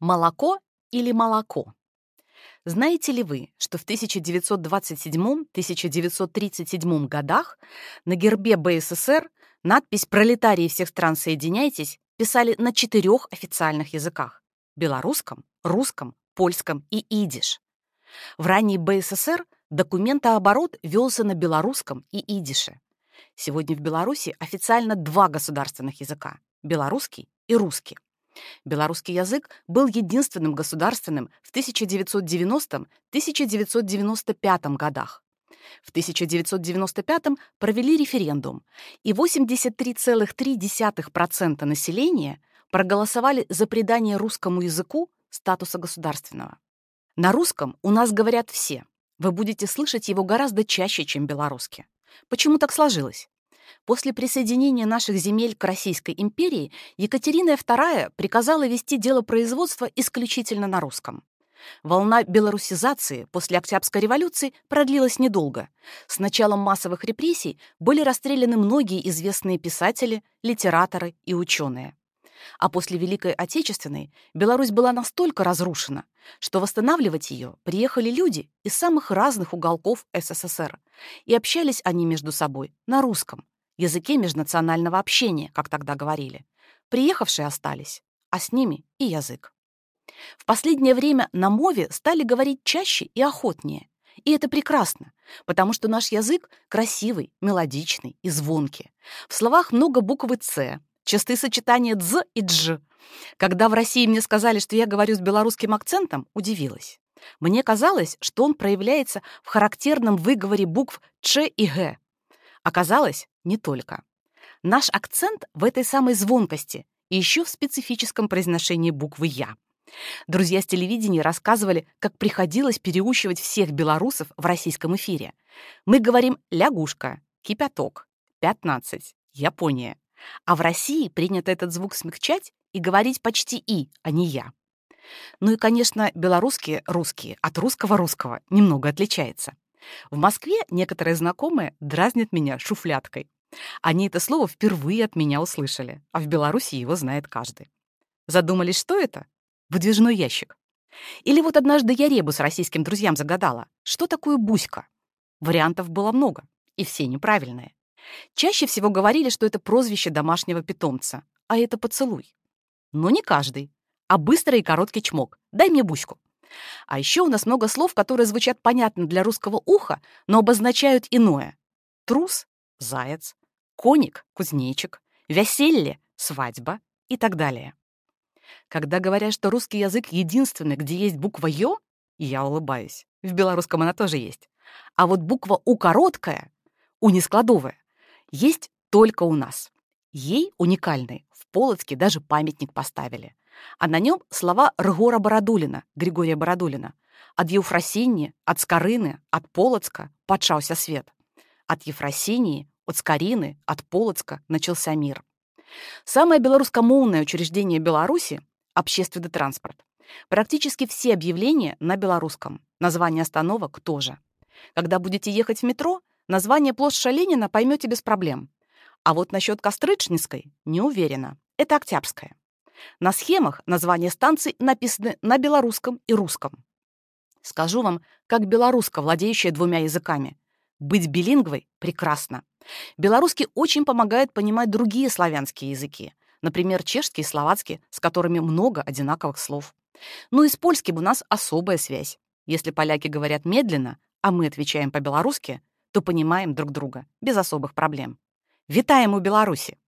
Молоко или молоко? Знаете ли вы, что в 1927-1937 годах на гербе БССР надпись «Пролетарии всех стран соединяйтесь» писали на четырех официальных языках – белорусском, русском, польском и идиш. В ранней БССР документооборот велся на белорусском и идише. Сегодня в Беларуси официально два государственных языка – белорусский и русский. Белорусский язык был единственным государственным в 1990-1995 годах. В 1995 провели референдум, и 83,3% населения проголосовали за придание русскому языку статуса государственного. На русском у нас говорят все. Вы будете слышать его гораздо чаще, чем белорусский. Почему так сложилось? После присоединения наших земель к Российской империи Екатерина II приказала вести дело производства исключительно на русском. Волна белорусизации после Октябрьской революции продлилась недолго. С началом массовых репрессий были расстреляны многие известные писатели, литераторы и ученые. А после Великой Отечественной Беларусь была настолько разрушена, что восстанавливать ее приехали люди из самых разных уголков СССР, и общались они между собой на русском, языке межнационального общения, как тогда говорили. Приехавшие остались, а с ними и язык. В последнее время на мове стали говорить чаще и охотнее. И это прекрасно, потому что наш язык красивый, мелодичный и звонкий. В словах много буквы «ц», частые сочетания «дз» и «дж». Когда в России мне сказали, что я говорю с белорусским акцентом, удивилась. Мне казалось, что он проявляется в характерном выговоре букв «ч» и «г». Оказалось, не только. Наш акцент в этой самой звонкости и еще в специфическом произношении буквы «я». Друзья с телевидения рассказывали, как приходилось переучивать всех белорусов в российском эфире. Мы говорим «лягушка», «кипяток», «пятнадцать», «Япония». А в России принято этот звук смягчать и говорить почти «и», а не «я». Ну и, конечно, белорусские русские от русского-русского немного отличается. В Москве некоторые знакомые дразнят меня шуфляткой. Они это слово впервые от меня услышали, а в Беларуси его знает каждый. Задумались, что это? Выдвижной ящик. Или вот однажды я ребус российским друзьям загадала, что такое буська? Вариантов было много, и все неправильные. Чаще всего говорили, что это прозвище домашнего питомца, а это поцелуй. Но не каждый, а быстрый и короткий чмок. Дай мне буську. А еще у нас много слов, которые звучат понятно для русского уха, но обозначают иное. Трус — заяц, коник — кузнечик, веселье — свадьба и так далее. Когда говорят, что русский язык единственный, где есть буква «ё», я улыбаюсь. В белорусском она тоже есть. А вот буква «у» короткая, «у» нескладовая, есть только у нас. Ей уникальной в Полоцке даже памятник поставили а на нем слова Ргора Бородулина, Григория Бородулина. От Ефросинии, от Скорыны, от Полоцка подшался свет. От Ефросинии, от Скорины, от Полоцка начался мир. Самое белорусскомовное учреждение Беларуси — общественный транспорт. Практически все объявления на белорусском. Название остановок тоже. Когда будете ехать в метро, название площадь Ленина поймете без проблем. А вот насчет Кострычницкой не уверена. Это Октябрьская. На схемах названия станций написаны на белорусском и русском. Скажу вам, как белоруска, владеющая двумя языками. Быть билингвой прекрасно. Белорусский очень помогает понимать другие славянские языки, например, чешский и словацкий, с которыми много одинаковых слов. Ну и с польским у нас особая связь. Если поляки говорят медленно, а мы отвечаем по-белорусски, то понимаем друг друга без особых проблем. Витаем у Беларуси!